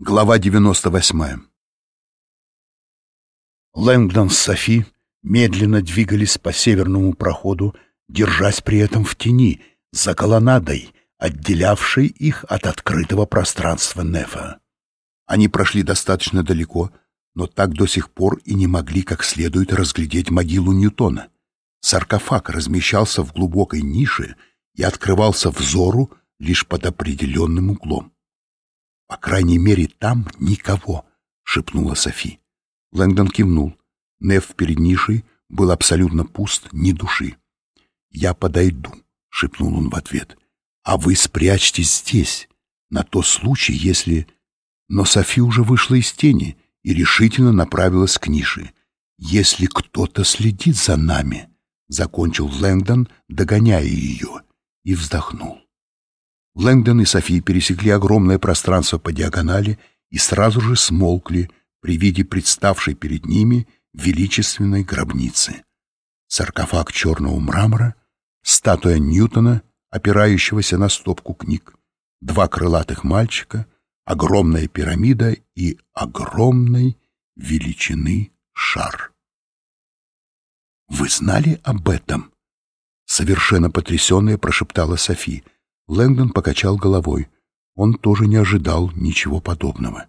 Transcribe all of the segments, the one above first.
Глава 98 Лэнгдон с Софи медленно двигались по северному проходу, держась при этом в тени, за колоннадой, отделявшей их от открытого пространства Нефа. Они прошли достаточно далеко, но так до сих пор и не могли как следует разглядеть могилу Ньютона. Саркофаг размещался в глубокой нише и открывался взору лишь под определенным углом. «По крайней мере, там никого», — шепнула Софи. Лэнгдон кивнул. Неф перед нишей был абсолютно пуст, ни души. «Я подойду», — шепнул он в ответ. «А вы спрячьтесь здесь, на то случай, если...» Но Софи уже вышла из тени и решительно направилась к нише. «Если кто-то следит за нами», — закончил Лэнгдон, догоняя ее, и вздохнул. Лэнгдон и Софи пересекли огромное пространство по диагонали и сразу же смолкли при виде представшей перед ними величественной гробницы. Саркофаг черного мрамора, статуя Ньютона, опирающегося на стопку книг, два крылатых мальчика, огромная пирамида и огромной величины шар. «Вы знали об этом?» Совершенно потрясенная прошептала Софи — Лэнгдон покачал головой. Он тоже не ожидал ничего подобного.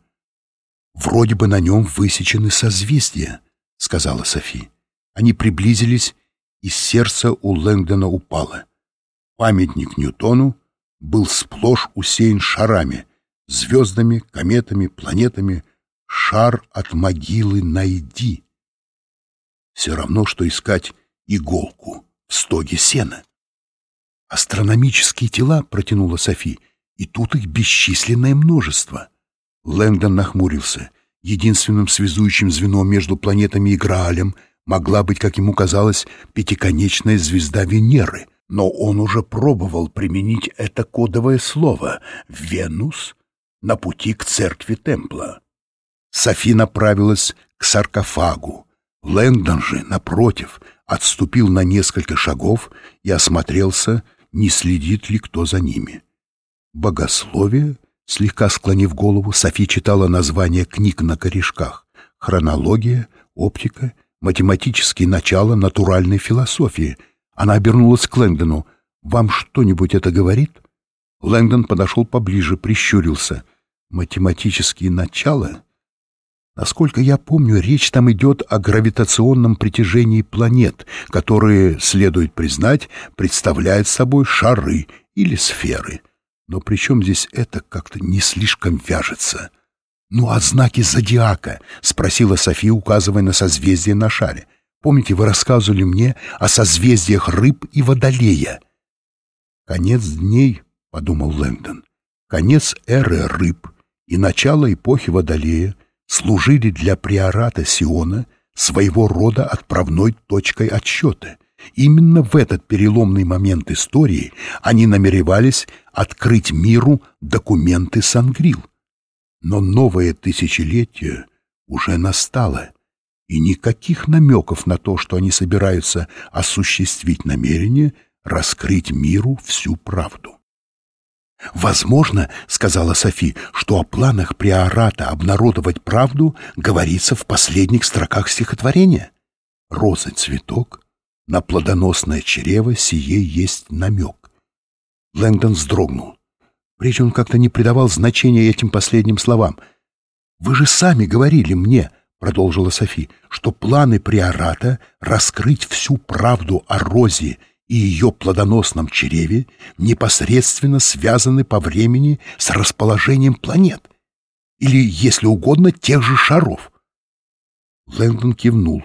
«Вроде бы на нем высечены созвездия», — сказала Софи. Они приблизились, и сердце у Лэнгдона упало. Памятник Ньютону был сплошь усеян шарами, звездами, кометами, планетами. Шар от могилы найди. Все равно, что искать иголку в стоге сена. «Астрономические тела», — протянула Софи, — «и тут их бесчисленное множество». Лэндон нахмурился. Единственным связующим звеном между планетами и Граалем могла быть, как ему казалось, пятиконечная звезда Венеры, но он уже пробовал применить это кодовое слово «Венус» на пути к церкви Темпла. Софи направилась к саркофагу. Лэндон же, напротив, отступил на несколько шагов и осмотрелся, не следит ли кто за ними. Богословие, слегка склонив голову, Софи читала названия книг на корешках. Хронология, оптика, математические начала натуральной философии. Она обернулась к Лэнгдону. «Вам что-нибудь это говорит?» Лэнгдон подошел поближе, прищурился. «Математические начала?» Насколько я помню, речь там идет о гравитационном притяжении планет, которые, следует признать, представляют собой шары или сферы. Но при чем здесь это как-то не слишком вяжется? «Ну а знаки зодиака?» — спросила София, указывая на созвездие на шаре. «Помните, вы рассказывали мне о созвездиях рыб и водолея?» «Конец дней», — подумал Лэндон, — «конец эры рыб и начало эпохи водолея — служили для приората Сиона своего рода отправной точкой отсчета. Именно в этот переломный момент истории они намеревались открыть миру документы Сангрил. Но новое тысячелетие уже настало, и никаких намеков на то, что они собираются осуществить намерение раскрыть миру всю правду. «Возможно, — сказала Софи, — что о планах приората обнародовать правду говорится в последних строках стихотворения. Роза цветок, на плодоносное чрево сие есть намек». Лэнгдон вздрогнул. Прежде он как-то не придавал значения этим последним словам. «Вы же сами говорили мне, — продолжила Софи, — что планы приората раскрыть всю правду о Розе и ее плодоносном чреве непосредственно связаны по времени с расположением планет, или, если угодно, тех же шаров. Лэндон кивнул.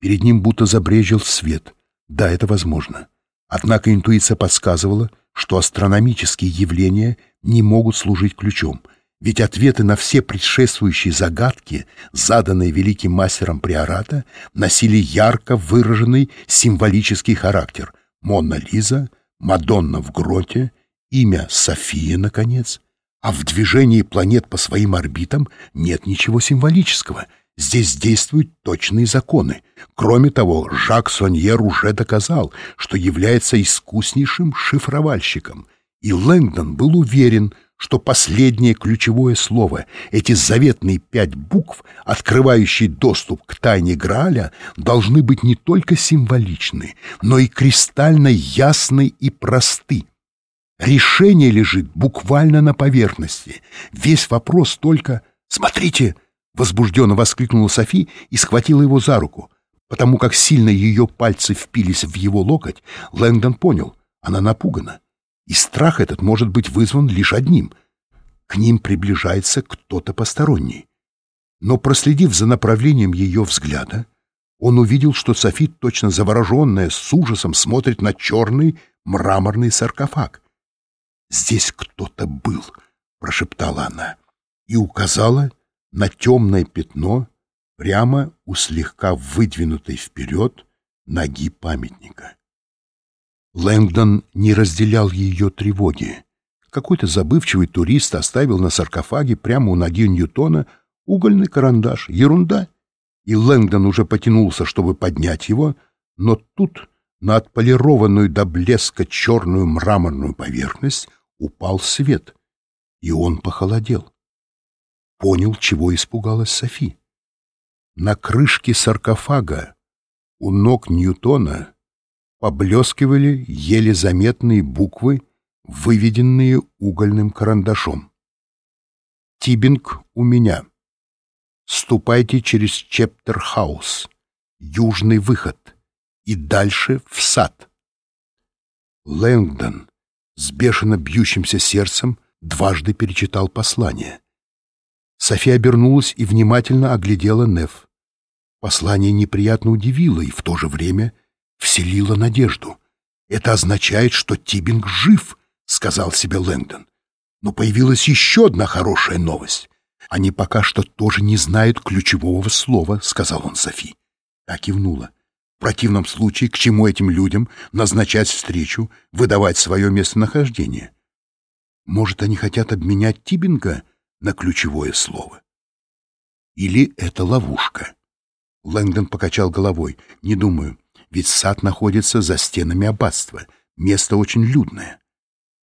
Перед ним будто забрежил свет. Да, это возможно. Однако интуиция подсказывала, что астрономические явления не могут служить ключом, ведь ответы на все предшествующие загадки, заданные великим мастером приората, носили ярко выраженный символический характер — Мона Лиза, Мадонна в гроте, имя София, наконец. А в движении планет по своим орбитам нет ничего символического. Здесь действуют точные законы. Кроме того, Жак Соньер уже доказал, что является искуснейшим шифровальщиком. И Лэнгдон был уверен, что последнее ключевое слово, эти заветные пять букв, открывающие доступ к тайне Грааля, должны быть не только символичны, но и кристально ясны и просты. Решение лежит буквально на поверхности. Весь вопрос только «Смотрите!» — возбужденно воскликнула Софи и схватила его за руку. Потому как сильно ее пальцы впились в его локоть, Лэнгдон понял — она напугана. И страх этот может быть вызван лишь одним — к ним приближается кто-то посторонний. Но, проследив за направлением ее взгляда, он увидел, что Софи, точно завороженная, с ужасом смотрит на черный мраморный саркофаг. «Здесь кто-то был», — прошептала она, и указала на темное пятно прямо у слегка выдвинутой вперед ноги памятника. Лэнгдон не разделял ее тревоги. Какой-то забывчивый турист оставил на саркофаге прямо у ноги Ньютона угольный карандаш. Ерунда. И Лэнгдон уже потянулся, чтобы поднять его, но тут на отполированную до блеска черную мраморную поверхность упал свет, и он похолодел. Понял, чего испугалась Софи. На крышке саркофага у ног Ньютона поблескивали еле заметные буквы, выведенные угольным карандашом. «Тибинг у меня. Ступайте через Чептерхаус, южный выход, и дальше в сад». Лэнгдон с бешено бьющимся сердцем дважды перечитал послание. София обернулась и внимательно оглядела Неф. Послание неприятно удивило и в то же время вселило надежду. «Это означает, что Тибинг жив», — сказал себе Лэнгдон. Но появилась еще одна хорошая новость. «Они пока что тоже не знают ключевого слова», — сказал он Софи. Та кивнула. В противном случае, к чему этим людям назначать встречу, выдавать свое местонахождение? Может, они хотят обменять Тибинга на ключевое слово? Или это ловушка? Лэнгдон покачал головой. Не думаю, ведь сад находится за стенами аббатства. Место очень людное.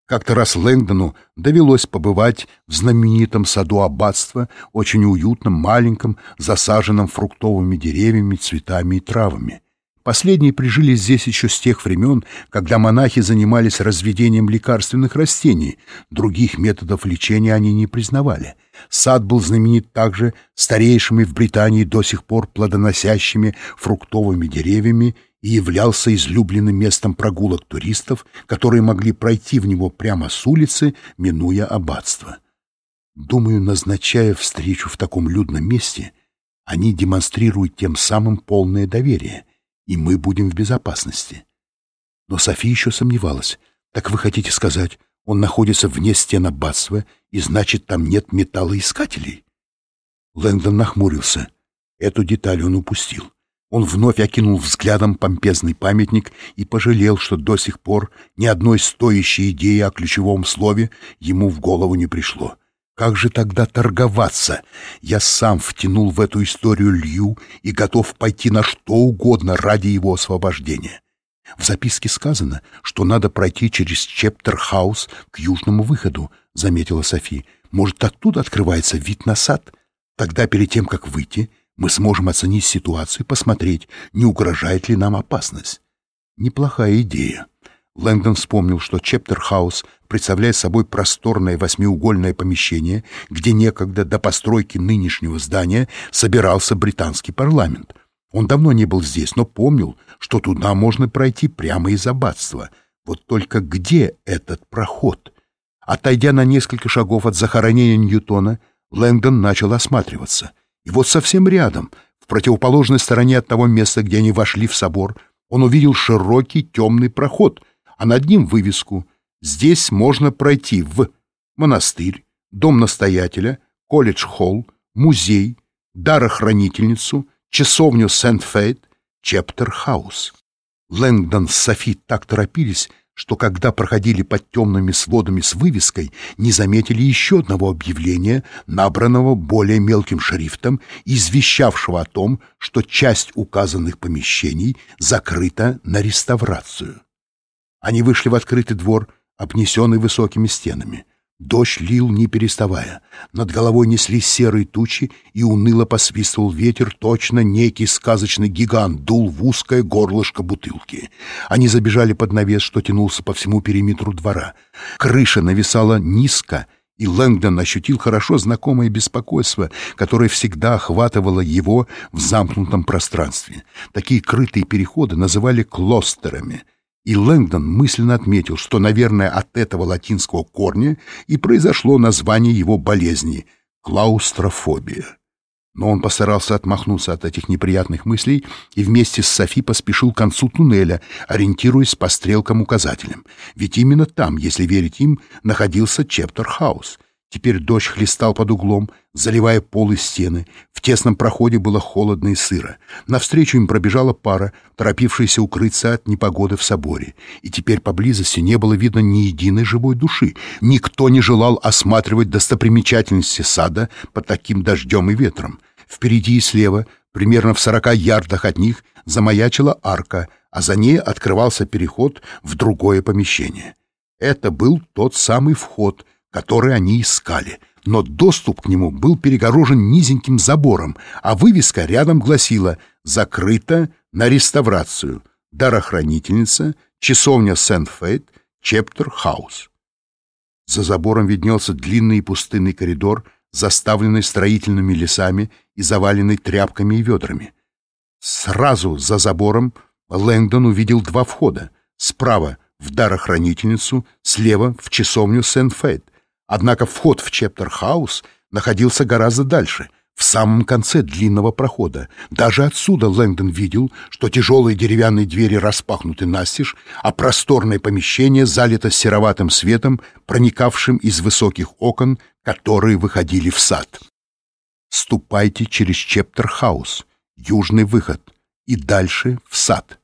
Как-то раз Лэнгдону довелось побывать в знаменитом саду аббатства, очень уютном, маленьком, засаженном фруктовыми деревьями, цветами и травами. Последние прижились здесь еще с тех времен, когда монахи занимались разведением лекарственных растений. Других методов лечения они не признавали. Сад был знаменит также старейшими в Британии до сих пор плодоносящими фруктовыми деревьями и являлся излюбленным местом прогулок туристов, которые могли пройти в него прямо с улицы, минуя аббатство. Думаю, назначая встречу в таком людном месте, они демонстрируют тем самым полное доверие — и мы будем в безопасности. Но София еще сомневалась. Так вы хотите сказать, он находится вне стен аббатства, и значит, там нет металлоискателей? Лэндон нахмурился. Эту деталь он упустил. Он вновь окинул взглядом помпезный памятник и пожалел, что до сих пор ни одной стоящей идеи о ключевом слове ему в голову не пришло. Как же тогда торговаться? Я сам втянул в эту историю Лью и готов пойти на что угодно ради его освобождения. В записке сказано, что надо пройти через Чептерхаус к южному выходу, заметила Софи. Может, оттуда открывается вид на сад? Тогда перед тем, как выйти, мы сможем оценить ситуацию и посмотреть, не угрожает ли нам опасность. Неплохая идея. Лэнгдон вспомнил, что Чептерхаус представляет собой просторное восьмиугольное помещение, где некогда до постройки нынешнего здания собирался британский парламент. Он давно не был здесь, но помнил, что туда можно пройти прямо из аббатства. Вот только где этот проход? Отойдя на несколько шагов от захоронения Ньютона, Лэнгдон начал осматриваться. И вот совсем рядом, в противоположной стороне от того места, где они вошли в собор, он увидел широкий темный проход — а над ним вывеску «Здесь можно пройти в монастырь, дом настоятеля, колледж-холл, музей, дарохранительницу, часовню Сент-Фейт, Чептер-хаус». Лэнгдон с Софи так торопились, что когда проходили под темными сводами с вывеской, не заметили еще одного объявления, набранного более мелким шрифтом, извещавшего о том, что часть указанных помещений закрыта на реставрацию. Они вышли в открытый двор, обнесенный высокими стенами. Дождь лил, не переставая. Над головой неслись серые тучи, и уныло посвистывал ветер, точно некий сказочный гигант дул в узкое горлышко бутылки. Они забежали под навес, что тянулся по всему периметру двора. Крыша нависала низко, и Лэнгдон ощутил хорошо знакомое беспокойство, которое всегда охватывало его в замкнутом пространстве. Такие крытые переходы называли клостерами — и Лэнгдон мысленно отметил, что, наверное, от этого латинского корня и произошло название его болезни — клаустрофобия. Но он постарался отмахнуться от этих неприятных мыслей и вместе с Софи поспешил к концу туннеля, ориентируясь по стрелкам-указателям. Ведь именно там, если верить им, находился Чептер-хаус — Теперь дождь хлестал под углом, заливая пол и стены. В тесном проходе было холодно и сыро. Навстречу им пробежала пара, торопившаяся укрыться от непогоды в соборе. И теперь поблизости не было видно ни единой живой души. Никто не желал осматривать достопримечательности сада под таким дождем и ветром. Впереди и слева, примерно в сорока ярдах от них, замаячила арка, а за ней открывался переход в другое помещение. Это был тот самый вход — который они искали, но доступ к нему был перегорожен низеньким забором, а вывеска рядом гласила «Закрыто на реставрацию. Дарохранительница, часовня Сент-Фейт, Чептер Хаус». За забором виднелся длинный и пустынный коридор, заставленный строительными лесами и заваленный тряпками и ведрами. Сразу за забором Лэнгдон увидел два входа. Справа — в дарохранительницу, слева — в часовню Сент-Фейт. Однако вход в Чептер-хаус находился гораздо дальше, в самом конце длинного прохода. Даже отсюда Лэнгдон видел, что тяжелые деревянные двери распахнуты настежь, а просторное помещение залито сероватым светом, проникавшим из высоких окон, которые выходили в сад. «Ступайте через Чептер-хаус, южный выход, и дальше в сад».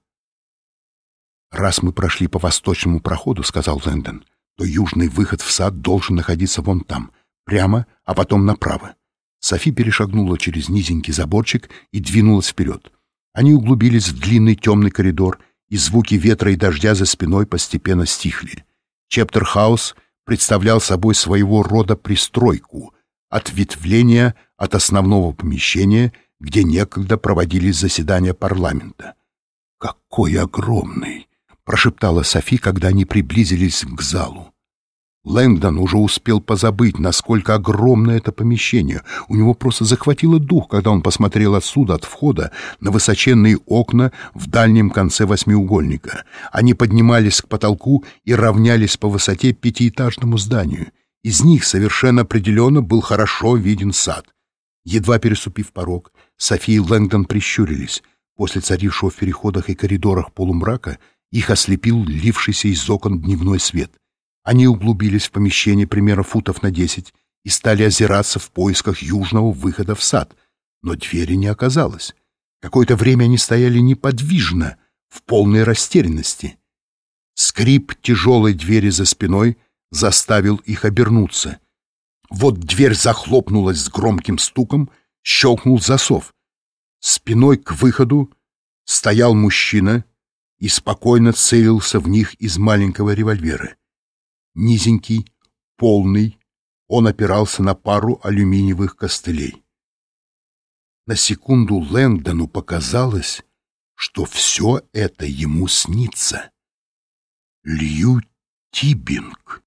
«Раз мы прошли по восточному проходу, — сказал Лэнгдон, — то южный выход в сад должен находиться вон там, прямо, а потом направо. Софи перешагнула через низенький заборчик и двинулась вперед. Они углубились в длинный темный коридор, и звуки ветра и дождя за спиной постепенно стихли. Чептер-хаус представлял собой своего рода пристройку, ответвление от основного помещения, где некогда проводились заседания парламента. «Какой огромный!» Прошептала Софи, когда они приблизились к залу. Лэнгдон уже успел позабыть, насколько огромно это помещение. У него просто захватило дух, когда он посмотрел отсюда, от входа, на высоченные окна в дальнем конце восьмиугольника. Они поднимались к потолку и равнялись по высоте пятиэтажному зданию. Из них совершенно определенно был хорошо виден сад. Едва переступив порог, Софи и Лэнгдон прищурились. После царившего в переходах и коридорах полумрака их ослепил лившийся из окон дневной свет. Они углубились в помещение примерно футов на десять и стали озираться в поисках южного выхода в сад, но двери не оказалось. Какое-то время они стояли неподвижно, в полной растерянности. Скрип тяжелой двери за спиной заставил их обернуться. Вот дверь захлопнулась с громким стуком, щелкнул засов. Спиной к выходу стоял мужчина и спокойно целился в них из маленького револьвера. Низенький, полный, он опирался на пару алюминиевых костылей. На секунду Лэнгдону показалось, что все это ему снится. Лью Тибинг.